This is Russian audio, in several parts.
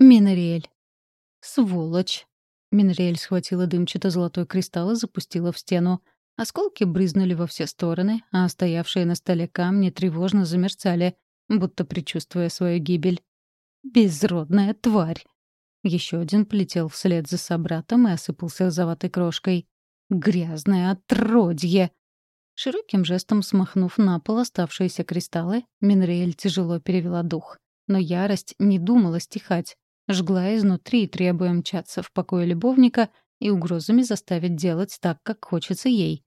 Минариэль. Сволочь. Минариэль схватила дымчато-золотой кристалл и запустила в стену. Осколки брызнули во все стороны, а стоявшие на столе камни тревожно замерцали, будто предчувствуя свою гибель. «Безродная тварь!» Еще один полетел вслед за собратом и осыпался розоватой крошкой. «Грязное отродье!» Широким жестом смахнув на пол оставшиеся кристаллы, Минриэль тяжело перевела дух. Но ярость не думала стихать, жгла изнутри, требуя мчаться в покое любовника и угрозами заставить делать так, как хочется ей.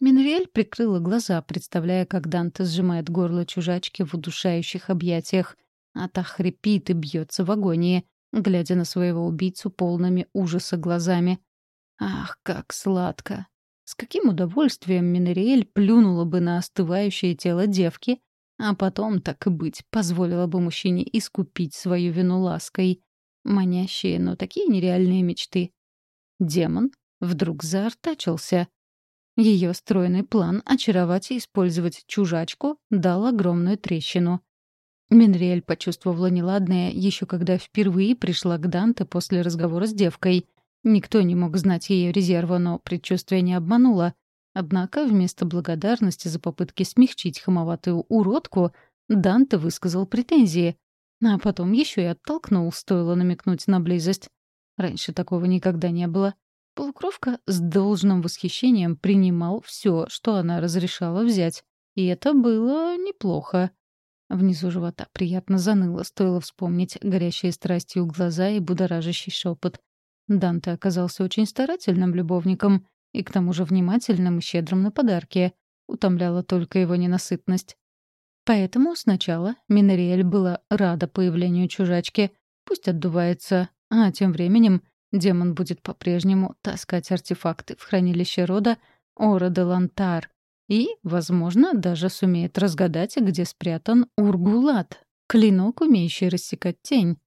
Минриэль прикрыла глаза, представляя, как Данте сжимает горло чужачки в удушающих объятиях, а та хрипит и бьется в агонии, глядя на своего убийцу полными ужаса глазами. Ах, как сладко! С каким удовольствием Минериэль плюнула бы на остывающее тело девки, а потом, так и быть, позволила бы мужчине искупить свою вину лаской. Манящие, но такие нереальные мечты. Демон вдруг заортачился. Ее стройный план очаровать и использовать чужачку дал огромную трещину. Минриэль почувствовала неладное еще когда впервые пришла к Данте после разговора с девкой. Никто не мог знать ее резерва, но предчувствие не обмануло. Однако вместо благодарности за попытки смягчить хамоватую уродку Данте высказал претензии. А потом еще и оттолкнул, стоило намекнуть на близость. Раньше такого никогда не было. Полукровка с должным восхищением принимал все, что она разрешала взять. И это было неплохо. Внизу живота приятно заныло, стоило вспомнить горящие страстью глаза и будоражащий шепот. Данте оказался очень старательным любовником и к тому же внимательным и щедрым на подарки. Утомляла только его ненасытность. Поэтому сначала Минариэль была рада появлению чужачки. Пусть отдувается, а тем временем демон будет по-прежнему таскать артефакты в хранилище рода Ора де Лантар, и, возможно, даже сумеет разгадать, где спрятан Ургулат, клинок, умеющий рассекать тень.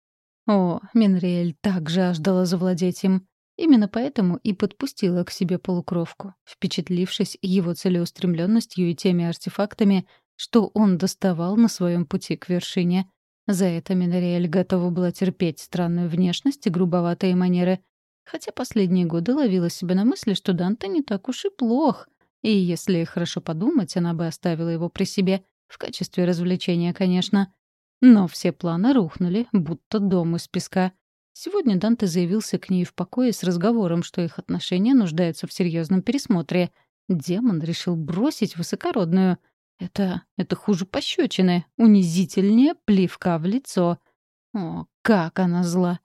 О, Минриэль так жаждала завладеть им. Именно поэтому и подпустила к себе полукровку, впечатлившись его целеустремленностью и теми артефактами, что он доставал на своем пути к вершине. За это Минариэль готова была терпеть странную внешность и грубоватые манеры, хотя последние годы ловила себя на мысли, что Данте не так уж и плох — и если хорошо подумать, она бы оставила его при себе, в качестве развлечения, конечно. Но все планы рухнули, будто дом из песка. Сегодня Данте заявился к ней в покое с разговором, что их отношения нуждаются в серьезном пересмотре. Демон решил бросить высокородную. Это... это хуже пощечины, унизительнее плевка в лицо. О, как она зла!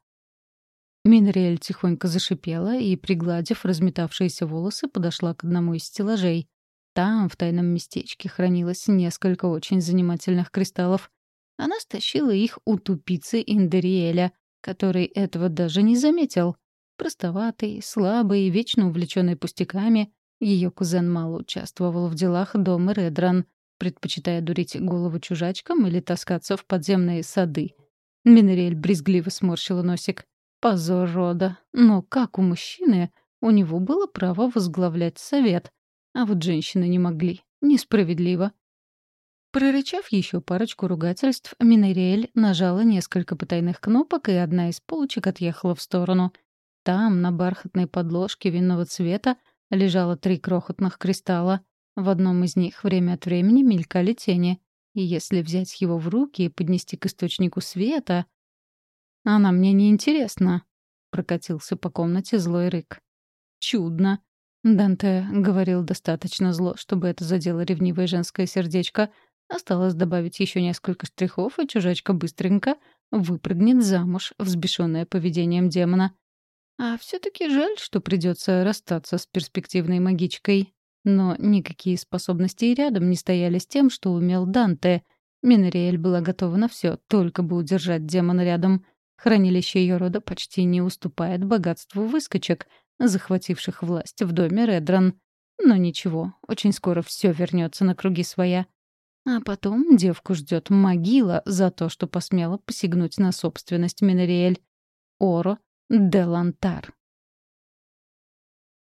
Минриэль тихонько зашипела и, пригладив разметавшиеся волосы, подошла к одному из стеллажей. Там, в тайном местечке, хранилось несколько очень занимательных кристаллов. Она стащила их у тупицы Индериэля, который этого даже не заметил. Простоватый, слабый, вечно увлеченный пустяками, ее кузен мало участвовал в делах дома Редран, предпочитая дурить голову чужачкам или таскаться в подземные сады. Минериэль брезгливо сморщила носик. Позор рода. Но как у мужчины у него было право возглавлять совет, а вот женщины не могли. Несправедливо. Прорычав еще парочку ругательств, Минериэль нажала несколько потайных кнопок, и одна из полочек отъехала в сторону. Там, на бархатной подложке винного цвета, лежало три крохотных кристалла. В одном из них время от времени мелькали тени. И если взять его в руки и поднести к источнику света, она мне не интересна, прокатился по комнате злой рык. Чудно. Данте говорил достаточно зло, чтобы это задело ревнивое женское сердечко. Осталось добавить еще несколько штрихов, и чужачка быстренько выпрыгнет замуж, взбешенная поведением демона. А все-таки жаль, что придется расстаться с перспективной магичкой. Но никакие способности и рядом не стояли с тем, что умел Данте. Минариэль была готова на все, только бы удержать демона рядом. Хранилище ее рода почти не уступает богатству выскочек, захвативших власть в доме Редран. Но ничего, очень скоро все вернется на круги своя. А потом девку ждет могила за то, что посмела посягнуть на собственность Минериэль. Оро де Лантар.